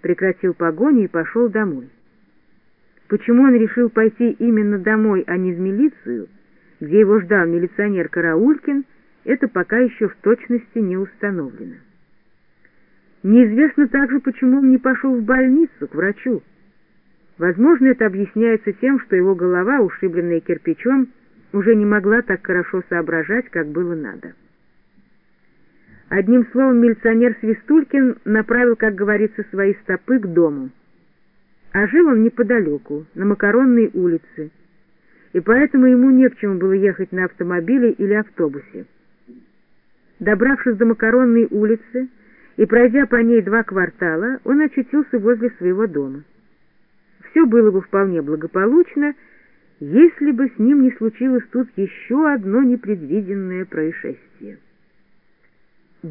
прекратил погоню и пошел домой. Почему он решил пойти именно домой, а не в милицию, где его ждал милиционер Караулькин, это пока еще в точности не установлено. Неизвестно также, почему он не пошел в больницу, к врачу. Возможно, это объясняется тем, что его голова, ушибленная кирпичом, уже не могла так хорошо соображать, как было надо. Одним словом, милиционер Свистулькин направил, как говорится, свои стопы к дому. А жил он неподалеку, на Макаронной улице, и поэтому ему не к чему было ехать на автомобиле или автобусе. Добравшись до Макаронной улицы и пройдя по ней два квартала, он очутился возле своего дома. Все было бы вполне благополучно, если бы с ним не случилось тут еще одно непредвиденное происшествие.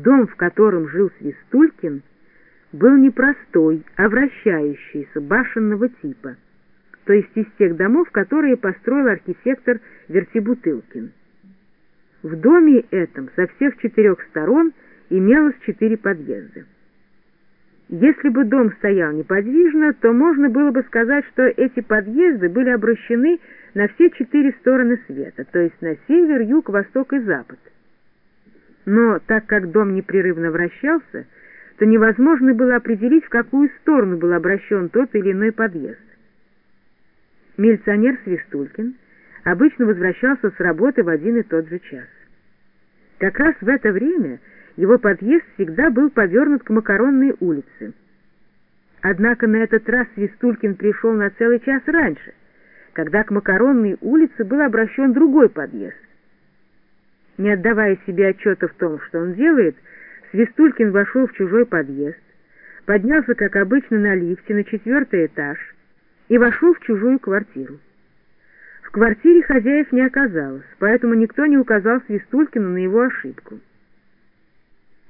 Дом, в котором жил Свистулькин, был не простой, а вращающийся, башенного типа, то есть из тех домов, которые построил архитектор Вертибутылкин. В доме этом со всех четырех сторон имелось четыре подъезда. Если бы дом стоял неподвижно, то можно было бы сказать, что эти подъезды были обращены на все четыре стороны света, то есть на север, юг, восток и запад. Но так как дом непрерывно вращался, то невозможно было определить, в какую сторону был обращен тот или иной подъезд. Милиционер Свистулькин обычно возвращался с работы в один и тот же час. Как раз в это время его подъезд всегда был повернут к Макаронной улице. Однако на этот раз Свистулькин пришел на целый час раньше, когда к Макаронной улице был обращен другой подъезд. Не отдавая себе отчета в том, что он делает, Свистулькин вошел в чужой подъезд, поднялся, как обычно, на лифте на четвертый этаж и вошел в чужую квартиру. В квартире хозяев не оказалось, поэтому никто не указал Свистулькину на его ошибку.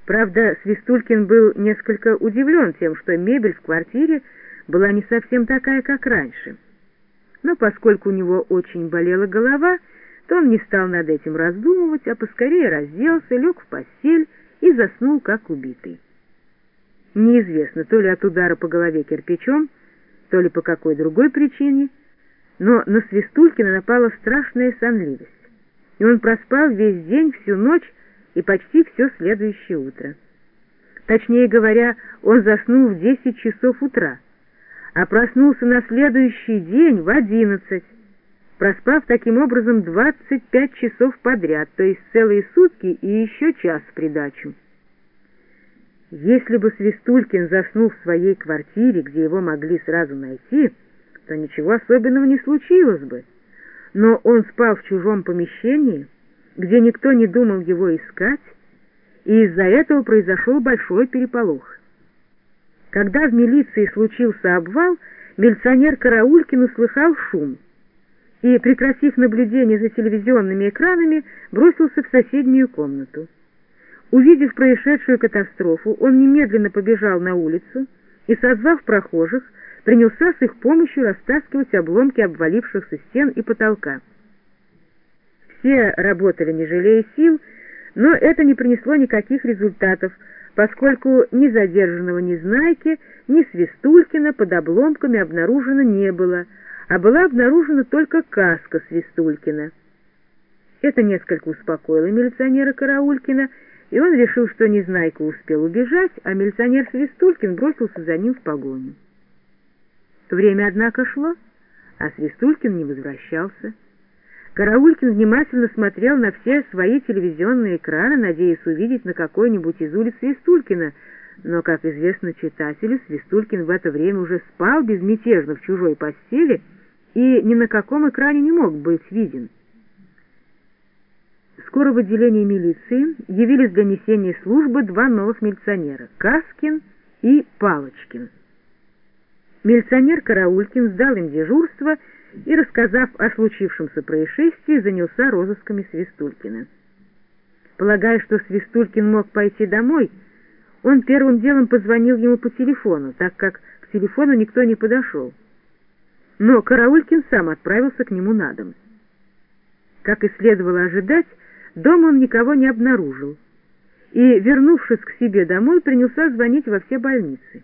Правда, Свистулькин был несколько удивлен тем, что мебель в квартире была не совсем такая, как раньше. Но поскольку у него очень болела голова, то не стал над этим раздумывать, а поскорее разделся, лег в постель и заснул, как убитый. Неизвестно, то ли от удара по голове кирпичом, то ли по какой другой причине, но на Свистулькина напала страшная сонливость, и он проспал весь день, всю ночь, и почти все следующее утро. Точнее говоря, он заснул в 10 часов утра, а проснулся на следующий день в 11, проспав таким образом 25 часов подряд, то есть целые сутки и еще час в придачу. Если бы Свистулькин заснул в своей квартире, где его могли сразу найти, то ничего особенного не случилось бы. Но он спал в чужом помещении, где никто не думал его искать, и из-за этого произошел большой переполох. Когда в милиции случился обвал, милиционер Караулькин услыхал шум и, прекратив наблюдение за телевизионными экранами, бросился в соседнюю комнату. Увидев происшедшую катастрофу, он немедленно побежал на улицу и, созвав прохожих, принялся с их помощью растаскивать обломки обвалившихся стен и потолка. Все работали не жалея сил, но это не принесло никаких результатов, поскольку ни задержанного Незнайки, ни Свистулькина под обломками обнаружено не было, а была обнаружена только каска Свистулькина. Это несколько успокоило милиционера Караулькина, и он решил, что Незнайка успел убежать, а милиционер Свистулькин бросился за ним в погоню. Время, однако, шло, а Свистулькин не возвращался. Караулькин внимательно смотрел на все свои телевизионные экраны, надеясь увидеть на какой-нибудь из улиц Свистулькина, но, как известно читателю, Свистулькин в это время уже спал безмятежно в чужой постели и ни на каком экране не мог быть виден. Скоро в отделении милиции явились для несения службы два новых милиционера — Каскин и Палочкин. Милиционер Караулькин сдал им дежурство и, рассказав о случившемся происшествии, занялся розысками Свистулькина. Полагая, что Свистулькин мог пойти домой, он первым делом позвонил ему по телефону, так как к телефону никто не подошел. Но Караулькин сам отправился к нему на дом. Как и следовало ожидать, дома он никого не обнаружил и, вернувшись к себе домой, принялся звонить во все больницы.